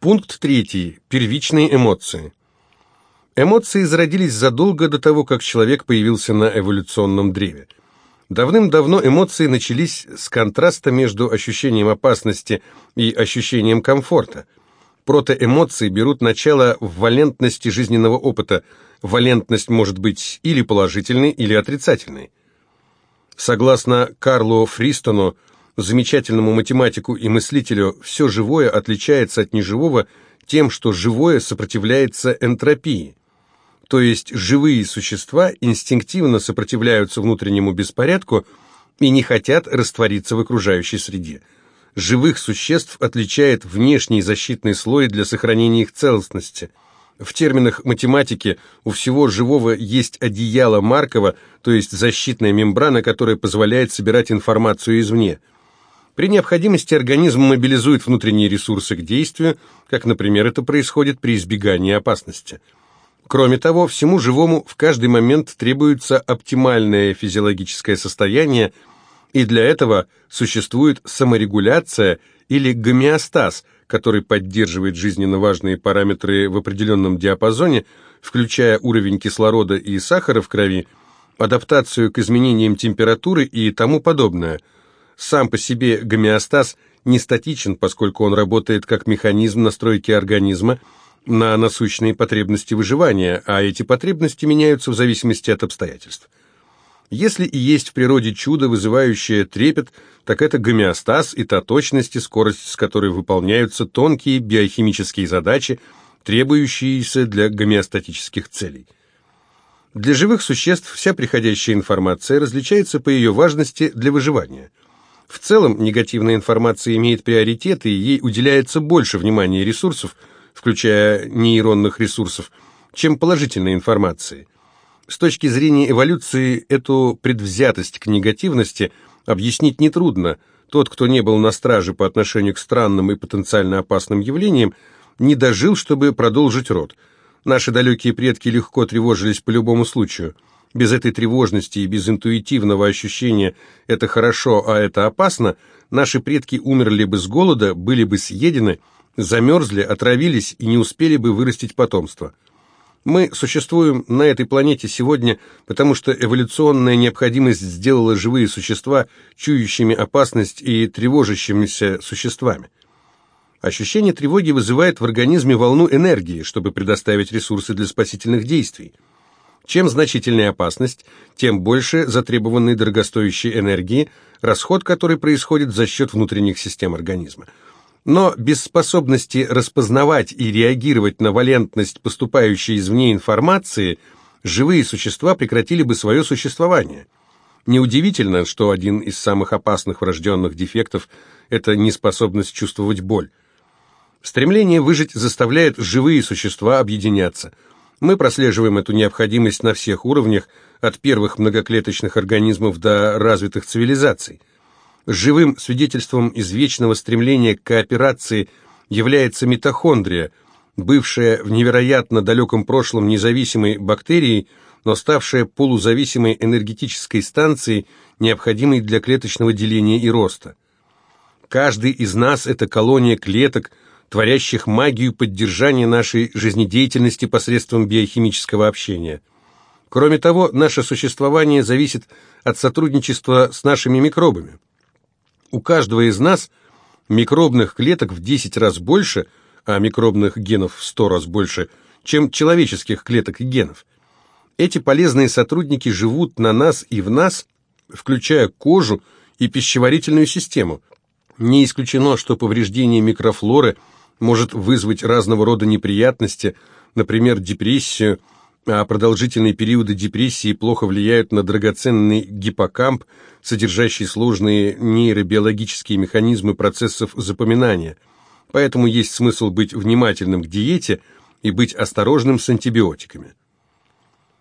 Пункт третий. Первичные эмоции. Эмоции зародились задолго до того, как человек появился на эволюционном древе. Давным-давно эмоции начались с контраста между ощущением опасности и ощущением комфорта. Протоэмоции берут начало в валентности жизненного опыта. Валентность может быть или положительной, или отрицательной. Согласно Карлу Фристону, замечательному математику и мыслителю, все живое отличается от неживого тем, что живое сопротивляется энтропии. То есть живые существа инстинктивно сопротивляются внутреннему беспорядку и не хотят раствориться в окружающей среде. Живых существ отличает внешний защитный слой для сохранения их целостности – в терминах математики у всего живого есть одеяло Маркова, то есть защитная мембрана, которая позволяет собирать информацию извне. При необходимости организм мобилизует внутренние ресурсы к действию, как, например, это происходит при избегании опасности. Кроме того, всему живому в каждый момент требуется оптимальное физиологическое состояние, и для этого существует саморегуляция или гомеостаз – который поддерживает жизненно важные параметры в определенном диапазоне, включая уровень кислорода и сахара в крови, адаптацию к изменениям температуры и тому подобное. Сам по себе гомеостаз не статичен, поскольку он работает как механизм настройки организма на насущные потребности выживания, а эти потребности меняются в зависимости от обстоятельств. Если и есть в природе чудо, вызывающее трепет, так это гомеостаз и та точность и скорость, с которой выполняются тонкие биохимические задачи, требующиеся для гомеостатических целей. Для живых существ вся приходящая информация различается по ее важности для выживания. В целом, негативная информация имеет приоритет, и ей уделяется больше внимания и ресурсов, включая нейронных ресурсов, чем положительной информации – с точки зрения эволюции, эту предвзятость к негативности объяснить нетрудно. Тот, кто не был на страже по отношению к странным и потенциально опасным явлениям, не дожил, чтобы продолжить род. Наши далекие предки легко тревожились по любому случаю. Без этой тревожности и без интуитивного ощущения «это хорошо, а это опасно» наши предки умерли бы с голода, были бы съедены, замерзли, отравились и не успели бы вырастить потомство. Мы существуем на этой планете сегодня, потому что эволюционная необходимость сделала живые существа чующими опасность и тревожащимися существами. Ощущение тревоги вызывает в организме волну энергии, чтобы предоставить ресурсы для спасительных действий. Чем значительнее опасность, тем больше затребованной дорогостоящей энергии, расход которой происходит за счет внутренних систем организма. Но без способности распознавать и реагировать на валентность поступающей извне информации, живые существа прекратили бы свое существование. Неудивительно, что один из самых опасных врожденных дефектов – это неспособность чувствовать боль. Стремление выжить заставляет живые существа объединяться. Мы прослеживаем эту необходимость на всех уровнях, от первых многоклеточных организмов до развитых цивилизаций. Живым свидетельством извечного стремления к кооперации является митохондрия, бывшая в невероятно далеком прошлом независимой бактерией, но ставшая полузависимой энергетической станцией, необходимой для клеточного деления и роста. Каждый из нас – это колония клеток, творящих магию поддержания нашей жизнедеятельности посредством биохимического общения. Кроме того, наше существование зависит от сотрудничества с нашими микробами. У каждого из нас микробных клеток в 10 раз больше, а микробных генов в 100 раз больше, чем человеческих клеток и генов. Эти полезные сотрудники живут на нас и в нас, включая кожу и пищеварительную систему. Не исключено, что повреждение микрофлоры может вызвать разного рода неприятности, например, депрессию, а продолжительные периоды депрессии плохо влияют на драгоценный гиппокамп, содержащий сложные нейробиологические механизмы процессов запоминания. Поэтому есть смысл быть внимательным к диете и быть осторожным с антибиотиками.